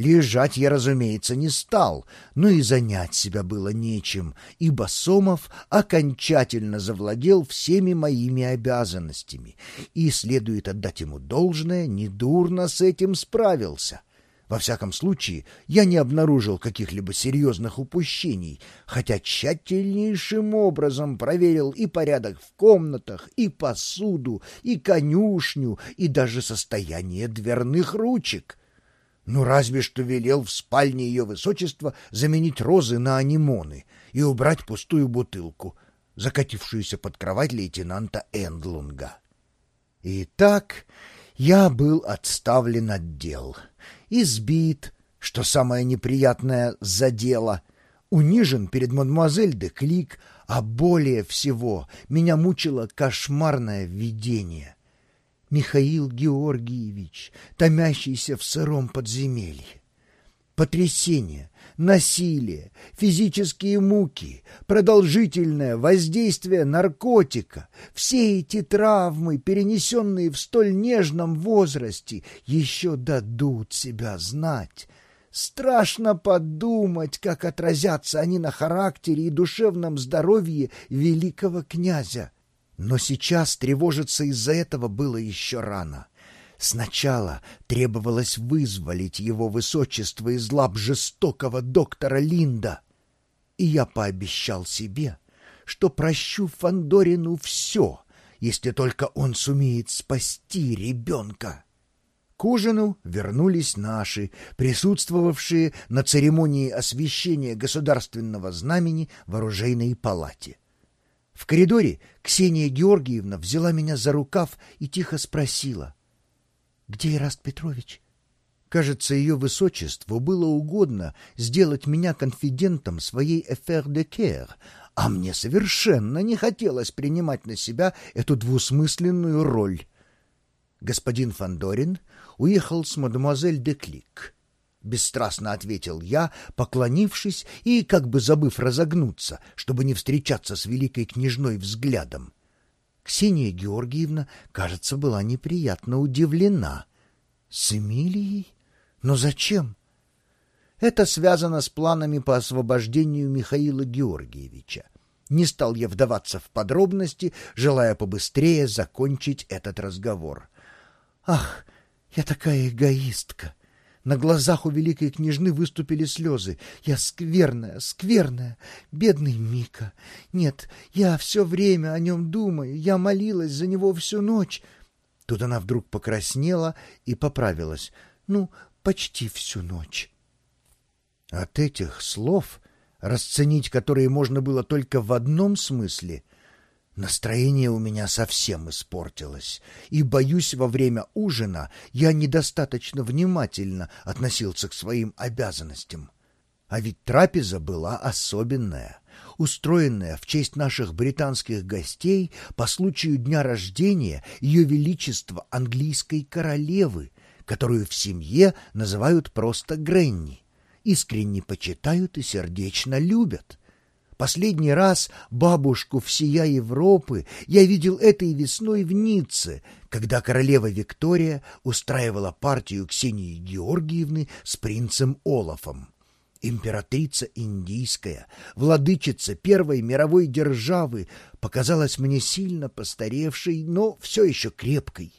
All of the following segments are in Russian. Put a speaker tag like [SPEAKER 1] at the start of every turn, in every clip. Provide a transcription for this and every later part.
[SPEAKER 1] Лежать я, разумеется, не стал, но и занять себя было нечем, ибо Сомов окончательно завладел всеми моими обязанностями, и, следует отдать ему должное, недурно с этим справился. Во всяком случае, я не обнаружил каких-либо серьезных упущений, хотя тщательнейшим образом проверил и порядок в комнатах, и посуду, и конюшню, и даже состояние дверных ручек. Ну, разве что велел в спальне ее высочества заменить розы на анимоны и убрать пустую бутылку, закатившуюся под кровать лейтенанта Эндлунга. Итак, я был отставлен от дел, избит, что самое неприятное за дело, унижен перед мадемуазель де Клик, а более всего меня мучило кошмарное видение — Михаил Георгиевич, томящийся в сыром подземелье. Потрясение, насилие, физические муки, продолжительное воздействие наркотика, все эти травмы, перенесенные в столь нежном возрасте, еще дадут себя знать. Страшно подумать, как отразятся они на характере и душевном здоровье великого князя. Но сейчас тревожиться из-за этого было еще рано. Сначала требовалось вызволить его высочество из лап жестокого доктора Линда. И я пообещал себе, что прощу Фандорину все, если только он сумеет спасти ребенка. К ужину вернулись наши, присутствовавшие на церемонии освящения государственного знамени в оружейной палате. В коридоре Ксения Георгиевна взяла меня за рукав и тихо спросила. — Где Ираст Петрович? Кажется, ее высочеству было угодно сделать меня конфидентом своей «Эфер де Кер», а мне совершенно не хотелось принимать на себя эту двусмысленную роль. Господин Фандорин уехал с мадемуазель де Клик. — бесстрастно ответил я, поклонившись и как бы забыв разогнуться, чтобы не встречаться с великой княжной взглядом. Ксения Георгиевна, кажется, была неприятно удивлена. — С Эмилией? Но зачем? Это связано с планами по освобождению Михаила Георгиевича. Не стал я вдаваться в подробности, желая побыстрее закончить этот разговор. «Ах, я такая эгоистка!» На глазах у великой княжны выступили слезы. Я скверная, скверная, бедный Мика. Нет, я все время о нем думаю, я молилась за него всю ночь. Тут она вдруг покраснела и поправилась. Ну, почти всю ночь. От этих слов, расценить которые можно было только в одном смысле, Настроение у меня совсем испортилось, и, боюсь, во время ужина я недостаточно внимательно относился к своим обязанностям. А ведь трапеза была особенная, устроенная в честь наших британских гостей по случаю дня рождения Ее Величества английской королевы, которую в семье называют просто Гренни, искренне почитают и сердечно любят. Последний раз бабушку всея Европы я видел этой весной в Ницце, когда королева Виктория устраивала партию Ксении Георгиевны с принцем Олафом. Императрица индийская, владычица первой мировой державы, показалась мне сильно постаревшей, но все еще крепкой.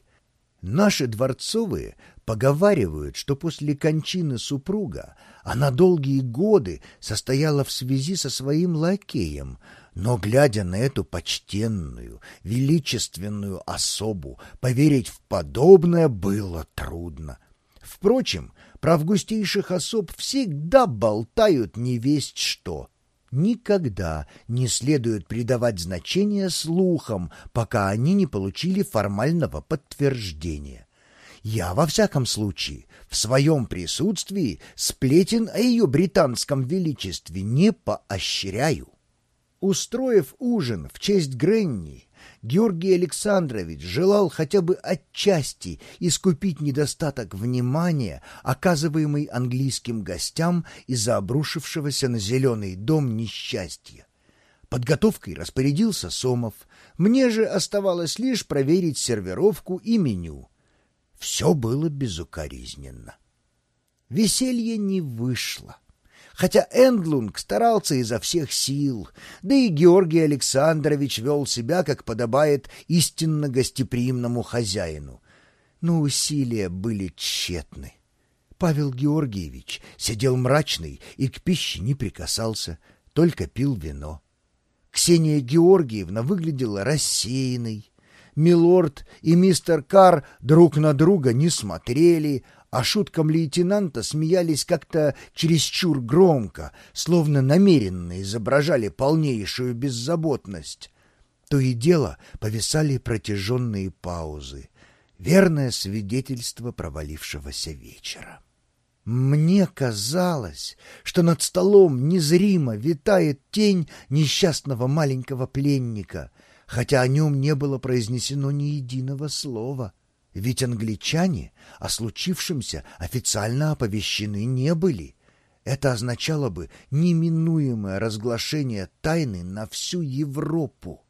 [SPEAKER 1] Наши дворцовые поговаривают, что после кончины супруга она долгие годы состояла в связи со своим лакеем, но, глядя на эту почтенную, величественную особу, поверить в подобное было трудно. Впрочем, про августейших особ всегда болтают не весть что. Никогда не следует придавать значение слухам, пока они не получили формального подтверждения. Я, во всяком случае, в своем присутствии сплетен о ее британском величестве не поощряю. Устроив ужин в честь Гренни, Георгий Александрович желал хотя бы отчасти искупить недостаток внимания, оказываемый английским гостям из-за обрушившегося на зеленый дом несчастья. Подготовкой распорядился Сомов. Мне же оставалось лишь проверить сервировку и меню. Все было безукоризненно. Веселье не вышло. Хотя Эндлунг старался изо всех сил, да и Георгий Александрович вел себя, как подобает истинно гостеприимному хозяину. Но усилия были тщетны. Павел Георгиевич сидел мрачный и к пище не прикасался, только пил вино. Ксения Георгиевна выглядела рассеянной. Милорд и мистер Кар друг на друга не смотрели, а шуткам лейтенанта смеялись как-то чересчур громко, словно намеренно изображали полнейшую беззаботность. То и дело повисали протяженные паузы, верное свидетельство провалившегося вечера. Мне казалось, что над столом незримо витает тень несчастного маленького пленника, хотя о нем не было произнесено ни единого слова. Ведь англичане о случившемся официально оповещены не были. Это означало бы неминуемое разглашение тайны на всю Европу.